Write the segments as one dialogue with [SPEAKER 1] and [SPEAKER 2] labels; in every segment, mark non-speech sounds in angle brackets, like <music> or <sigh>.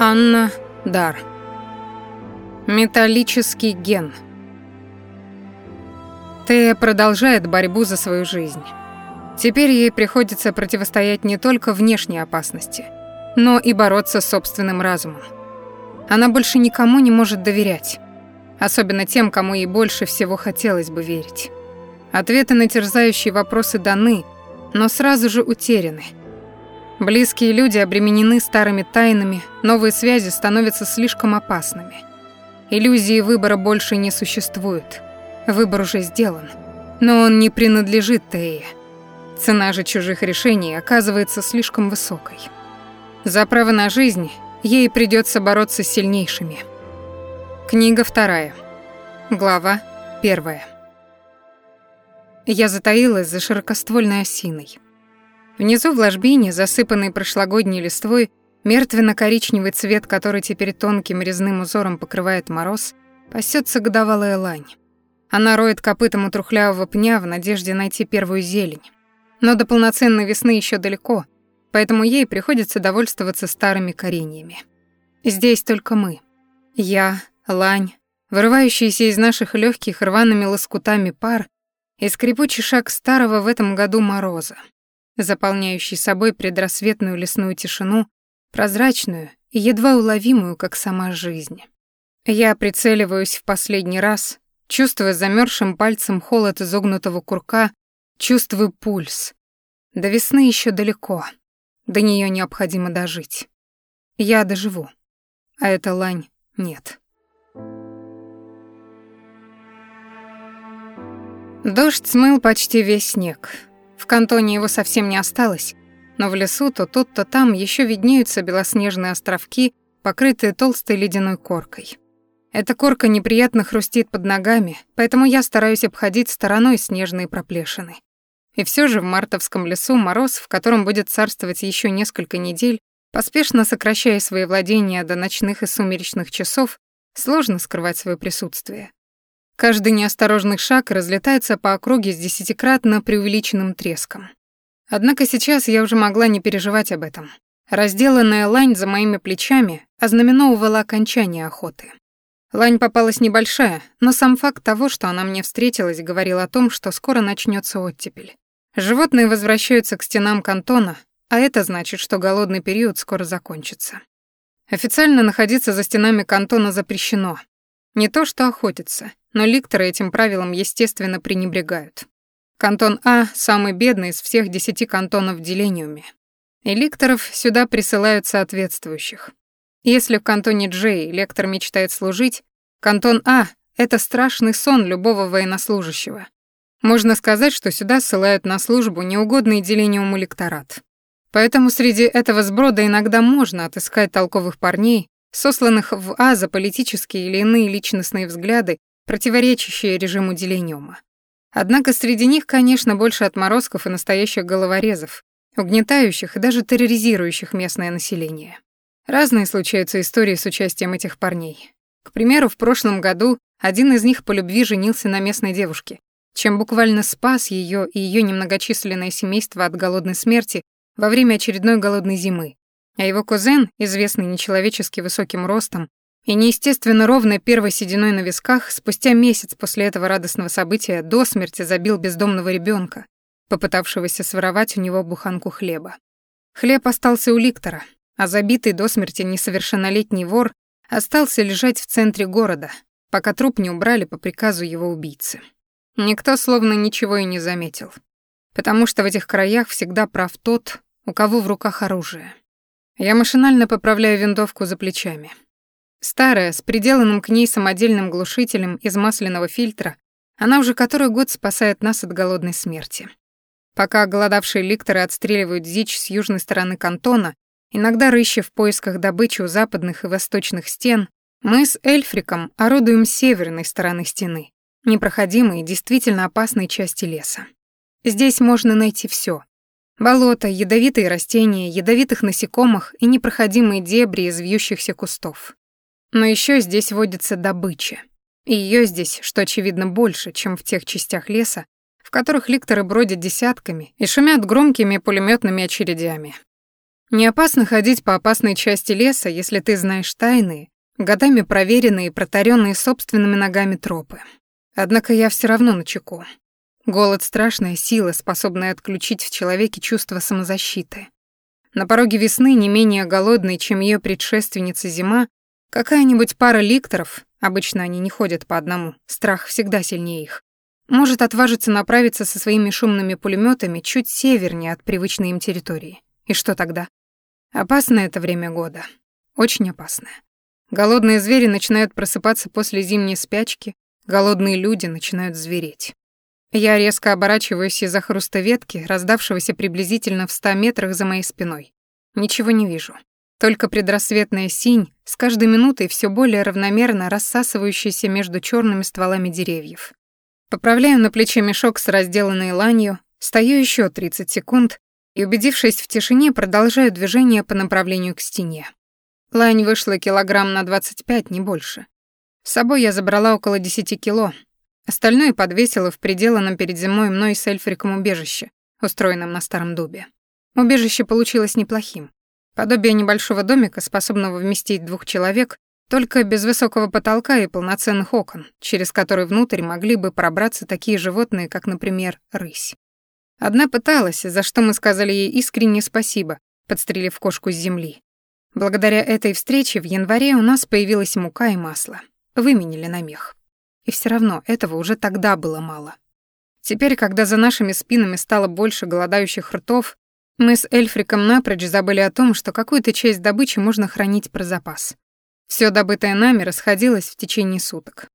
[SPEAKER 1] Анна Дар. Металлический ген. Тея продолжает борьбу за свою жизнь. Теперь ей приходится противостоять не только внешней опасности, но и бороться с собственным разумом. Она больше никому не может доверять, особенно тем, кому ей больше всего хотелось бы верить. Ответы на терзающие вопросы даны, но сразу же утеряны. Близкие люди обременены старыми тайнами, новые связи становятся слишком опасными. Иллюзии выбора больше не существует. Выбор уже сделан. Но он не принадлежит Тее. Цена же чужих решений оказывается слишком высокой. За право на жизнь ей придется бороться с сильнейшими. Книга вторая. Глава первая. Я затаилась за широкоствольной осиной. Внизу в ложбине, засыпанной прошлогодней листвой, мертвенно-коричневый цвет, который теперь тонким резным узором покрывает мороз, пасется годовалая лань. Она роет копытом у трухлявого пня в надежде найти первую зелень. Но до полноценной весны еще далеко, поэтому ей приходится довольствоваться старыми кореньями. Здесь только мы. Я, лань, вырывающийся из наших легких рваными лоскутами пар и скрипучий шаг старого в этом году мороза, заполняющий собой предрассветную лесную тишину, прозрачную и едва уловимую, как сама жизнь. Я прицеливаюсь в последний раз, чувствуя замерзшим пальцем холод изогнутого курка, чувствую пульс. До весны еще далеко, до нее необходимо дожить. Я доживу, а эта лань нет. Дождь смыл почти весь снег. В кантоне его совсем не осталось, но в лесу то тут, то там еще виднеются белоснежные островки, покрытые толстой ледяной коркой. Эта корка неприятно хрустит под ногами, поэтому я стараюсь обходить стороной снежные проплешины. И все же в мартовском лесу мороз, в котором будет царствовать еще несколько недель, поспешно сокращая свои владения до ночных и сумеречных часов, сложно скрывать свое присутствие. Каждый неосторожный шаг разлетается по округе с десятикратно преувеличенным треском. Однако сейчас я уже могла не переживать об этом. Разделанная лань за моими плечами ознаменовывала окончание охоты. Лань попалась небольшая, но сам факт того, что она мне встретилась, говорил о том, что скоро начнется оттепель. Животные возвращаются к стенам кантона, а это значит, что голодный период скоро закончится. Официально находиться за стенами кантона запрещено. Не то что охотиться, но ликторы этим правилам, естественно, пренебрегают. Кантон А – самый бедный из всех десяти кантонов в Делениуме. И ликторов сюда присылают соответствующих. Если в кантоне Джей лектор мечтает служить, кантон А – это страшный сон любого военнослужащего. Можно сказать, что сюда ссылают на службу неугодный Делениуму лекторат. Поэтому среди этого сброда иногда можно отыскать толковых парней, сосланных в А за политические или иные личностные взгляды противоречащие режиму делениума. Однако среди них, конечно, больше отморозков и настоящих головорезов, угнетающих и даже терроризирующих местное население. Разные случаются истории с участием этих парней. К примеру, в прошлом году один из них по любви женился на местной девушке, чем буквально спас ее и ее немногочисленное семейство от голодной смерти во время очередной голодной зимы. А его кузен, известный нечеловечески высоким ростом и неестественно ровной первой сединой на висках спустя месяц после этого радостного события до смерти забил бездомного ребенка, попытавшегося своровать у него буханку хлеба. Хлеб остался у ликтора, а забитый до смерти несовершеннолетний вор остался лежать в центре города, пока труп не убрали по приказу его убийцы. Никто словно ничего и не заметил, потому что в этих краях всегда прав тот, у кого в руках оружие. Я машинально поправляю винтовку за плечами. Старая, с приделанным к ней самодельным глушителем из масляного фильтра, она уже который год спасает нас от голодной смерти. Пока голодавшие ликторы отстреливают дичь с южной стороны кантона, иногда рыща в поисках добычи у западных и восточных стен, мы с Эльфриком орудуем северной стороны стены, непроходимой и действительно опасной части леса. Здесь можно найти все: Болото, ядовитые растения, ядовитых насекомых и непроходимые дебри из вьющихся кустов. Но еще здесь водится добыча. И ее здесь, что очевидно, больше, чем в тех частях леса, в которых ликторы бродят десятками и шумят громкими пулеметными очередями. Не опасно ходить по опасной части леса, если ты знаешь тайные, годами проверенные и протаренные собственными ногами тропы. Однако я все равно на чеку. Голод — страшная сила, способная отключить в человеке чувство самозащиты. На пороге весны, не менее голодной, чем ее предшественница зима, какая-нибудь пара ликторов, обычно они не ходят по одному, страх всегда сильнее их, может отважиться направиться со своими шумными пулеметами чуть севернее от привычной им территории. И что тогда? Опасное это время года. Очень опасное. Голодные звери начинают просыпаться после зимней спячки, голодные люди начинают звереть. Я резко оборачиваюсь из-за хруста ветки, раздавшегося приблизительно в ста метрах за моей спиной. Ничего не вижу. Только предрассветная синь, с каждой минутой все более равномерно рассасывающаяся между черными стволами деревьев. Поправляю на плече мешок с разделанной ланью, стою еще 30 секунд и, убедившись в тишине, продолжаю движение по направлению к стене. Лань вышла килограмм на 25, не больше. С собой я забрала около 10 кило. Остальное подвесила в приделанном перед зимой мной с Эльфриком убежище, устроенном на старом дубе. Убежище получилось неплохим. Подобие небольшого домика, способного вместить двух человек, только без высокого потолка и полноценных окон, через которые внутрь могли бы пробраться такие животные, как, например, рысь. Одна пыталась, за что мы сказали ей искренне спасибо, подстрелив кошку с земли. Благодаря этой встрече в январе у нас появилась мука и масло. Выменили на мех. И все равно этого уже тогда было мало. Теперь, когда за нашими спинами стало больше голодающих ртов, мы с Эльфриком напрочь забыли о том, что какую-то часть добычи можно хранить про запас. Все добытое нами расходилось в течение суток.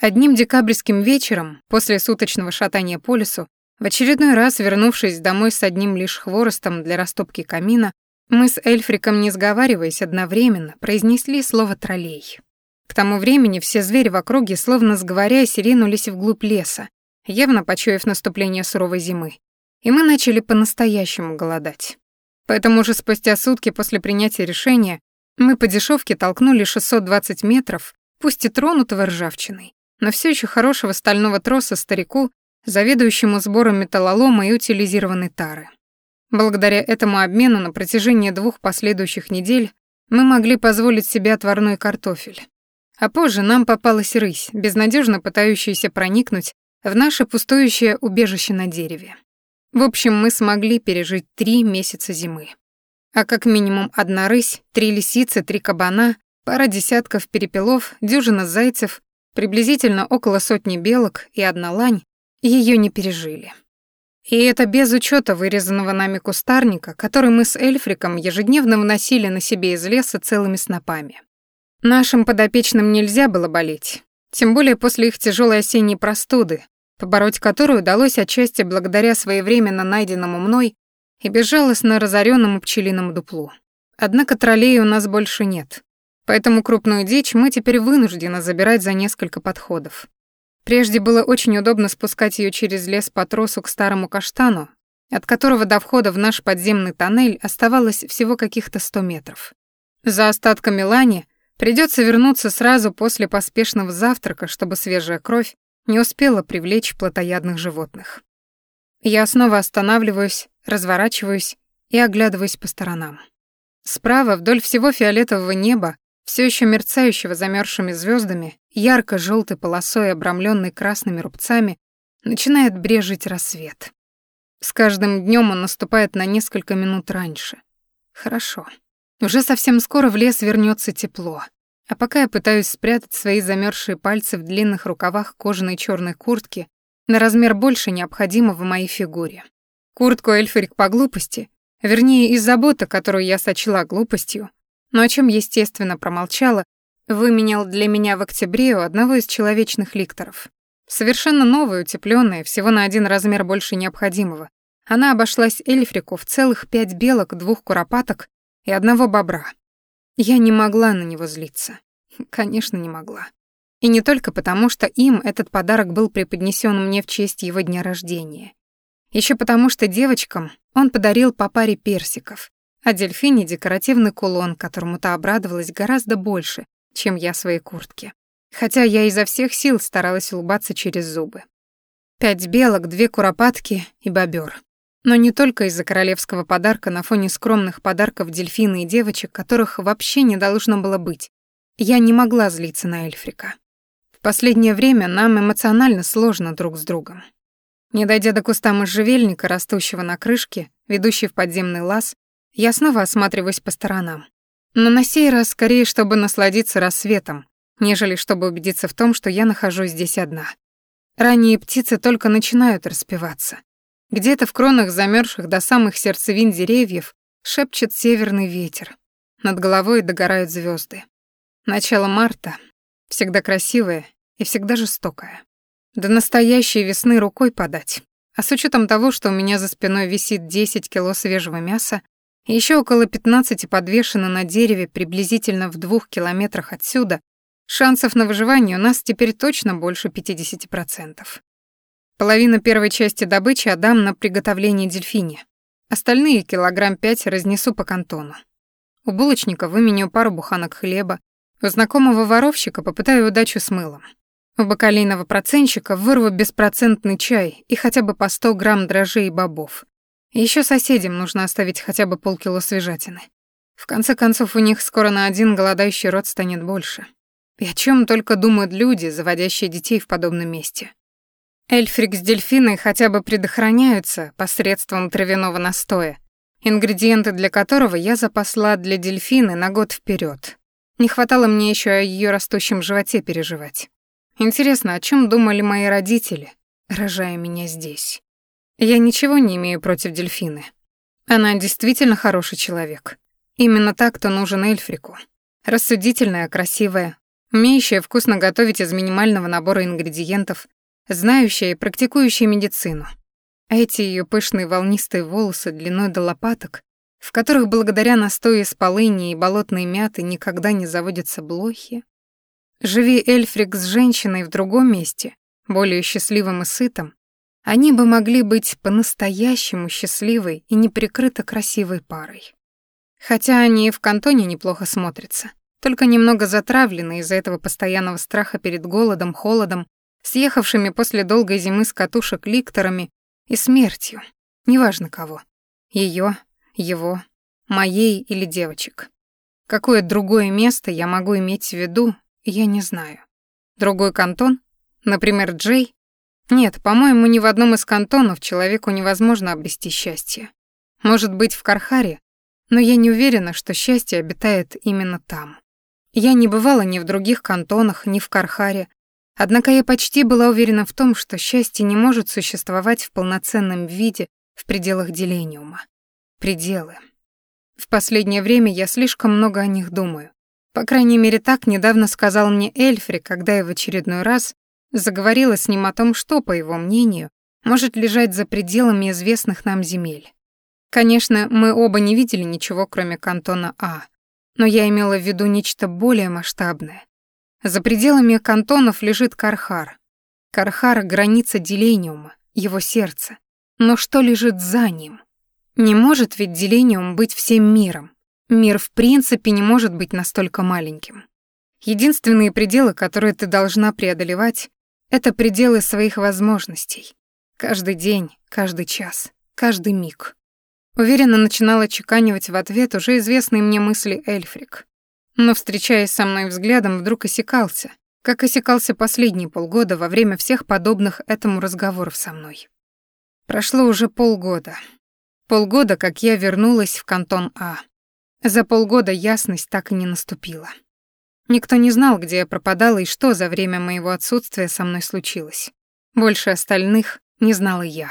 [SPEAKER 1] Одним декабрьским вечером, после суточного шатания по лесу, в очередной раз, вернувшись домой с одним лишь хворостом для растопки камина, мы с Эльфриком, не сговариваясь одновременно, произнесли слово «троллей». К тому времени все звери в округе, словно сговоряясь, ринулись вглубь леса, явно почуяв наступление суровой зимы. И мы начали по-настоящему голодать. Поэтому уже спустя сутки после принятия решения мы по дешевке толкнули 620 метров, пусть и тронутого ржавчиной, но все еще хорошего стального троса старику, заведующему сбором металлолома и утилизированной тары. Благодаря этому обмену на протяжении двух последующих недель мы могли позволить себе отварной картофель. А позже нам попалась рысь, безнадежно пытающаяся проникнуть в наше пустующее убежище на дереве. В общем, мы смогли пережить три месяца зимы а как минимум одна рысь, три лисицы, три кабана, пара десятков перепелов, дюжина зайцев, приблизительно около сотни белок и одна лань ее не пережили. И это без учета вырезанного нами кустарника, который мы с Эльфриком ежедневно вносили на себе из леса целыми снопами. Нашим подопечным нельзя было болеть, тем более после их тяжелой осенней простуды, побороть которую удалось отчасти благодаря своевременно найденному мной и безжалостно разоренному пчелиному дуплу. Однако троллей у нас больше нет, поэтому крупную дичь мы теперь вынуждены забирать за несколько подходов. Прежде было очень удобно спускать ее через лес по тросу к старому каштану, от которого до входа в наш подземный тоннель оставалось всего каких-то сто метров. За остатками лани придется вернуться сразу после поспешного завтрака, чтобы свежая кровь не успела привлечь плотоядных животных. Я снова останавливаюсь, разворачиваюсь и оглядываюсь по сторонам. Справа, вдоль всего фиолетового неба, все еще мерцающего замерзшими звездами, ярко желтой полосой, обрамленной красными рубцами, начинает брежить рассвет. С каждым днем он наступает на несколько минут раньше. Хорошо. Уже совсем скоро в лес вернется тепло. А пока я пытаюсь спрятать свои замерзшие пальцы в длинных рукавах кожаной черной куртки, на размер больше необходимого моей фигуре. Куртку Эльфрик по глупости, вернее, из заботы, которую я сочла глупостью, но о чем, естественно, промолчала, выменял для меня в октябре у одного из человечных ликторов. Совершенно новая, утепленная, всего на один размер больше необходимого. Она обошлась Эльфрику в целых пять белок, двух куропаток и одного бобра. Я не могла на него злиться. <laughs> Конечно, не могла. И не только потому, что им этот подарок был преподнесен мне в честь его дня рождения. Еще потому, что девочкам он подарил по паре персиков, а дельфине декоративный кулон, которому та обрадовалась гораздо больше, чем я своей куртке. Хотя я изо всех сил старалась улыбаться через зубы. Пять белок, две куропатки и бобер. Но не только из-за королевского подарка на фоне скромных подарков дельфина и девочек, которых вообще не должно было быть. Я не могла злиться на Эльфрика. В последнее время нам эмоционально сложно друг с другом. Не дойдя до куста можжевельника, растущего на крышке, ведущей в подземный лаз, я снова осматриваюсь по сторонам. Но на сей раз скорее, чтобы насладиться рассветом, нежели чтобы убедиться в том, что я нахожусь здесь одна. Ранние птицы только начинают распеваться. Где-то в кронах замерзших до самых сердцевин деревьев шепчет северный ветер. Над головой догорают звезды. Начало марта всегда красивое и всегда жестокое. До настоящей весны рукой подать. А с учетом того, что у меня за спиной висит 10 кило свежего мяса, и еще около 15 подвешено на дереве приблизительно в двух километрах отсюда, шансов на выживание у нас теперь точно больше 50%. Половину первой части добычи отдам на приготовление дельфине. Остальные килограмм пять разнесу по кантону. У булочника выменю пару буханок хлеба. У знакомого воровщика попытаю удачу с мылом. У бакалейного процентщика вырву беспроцентный чай и хотя бы по 100 грамм дрожжей и бобов. Еще соседям нужно оставить хотя бы полкило свежатины. В конце концов, у них скоро на один голодающий род станет больше. И о чем только думают люди, заводящие детей в подобном месте. Эльфрик с дельфиной хотя бы предохраняются посредством травяного настоя, ингредиенты для которого я запасла для дельфины на год вперед. Не хватало мне еще о ее растущем животе переживать. Интересно, о чем думали мои родители, рожая меня здесь? Я ничего не имею против дельфины. Она действительно хороший человек. Именно так, кто нужен Эльфрику. Рассудительная, красивая, умеющая вкусно готовить из минимального набора ингредиентов, знающая и практикующая медицину. Эти ее пышные волнистые волосы длиной до лопаток, в которых благодаря настою из полыни и болотной мяты никогда не заводятся блохи. Живи Эльфрик с женщиной в другом месте, более счастливым и сытым, они бы могли быть по-настоящему счастливой и неприкрыто красивой парой. Хотя они и в кантоне неплохо смотрятся, только немного затравлены из-за этого постоянного страха перед голодом, холодом съехавшими после долгой зимы с катушек ликторами и смертью, неважно кого. Ее, его, моей или девочек. Какое другое место я могу иметь в виду, я не знаю. Другой кантон? Например, Джей? Нет, по-моему, ни в одном из кантонов человеку невозможно обрести счастье. Может быть, в Кархаре, но я не уверена, что счастье обитает именно там. Я не бывала ни в других кантонах, ни в Кархаре, Однако я почти была уверена в том, что счастье не может существовать в полноценном виде в пределах делениума. Пределы. В последнее время я слишком много о них думаю. По крайней мере, так недавно сказал мне Эльфри, когда я в очередной раз заговорила с ним о том, что, по его мнению, может лежать за пределами известных нам земель. Конечно, мы оба не видели ничего, кроме кантона А, но я имела в виду нечто более масштабное, за пределами кантонов лежит Кархар. Кархар — граница Делениума, его сердце. Но что лежит за ним? Не может ведь Делениум быть всем миром. Мир в принципе не может быть настолько маленьким. Единственные пределы, которые ты должна преодолевать, это пределы своих возможностей. Каждый день, каждый час, каждый миг. Уверенно начинала чеканивать в ответ уже известные мне мысли Эльфрик но, встречаясь со мной взглядом, вдруг осекался, как осекался последние полгода во время всех подобных этому разговоров со мной. Прошло уже полгода. Полгода, как я вернулась в кантон А. За полгода ясность так и не наступила. Никто не знал, где я пропадала и что за время моего отсутствия со мной случилось. Больше остальных не знала я.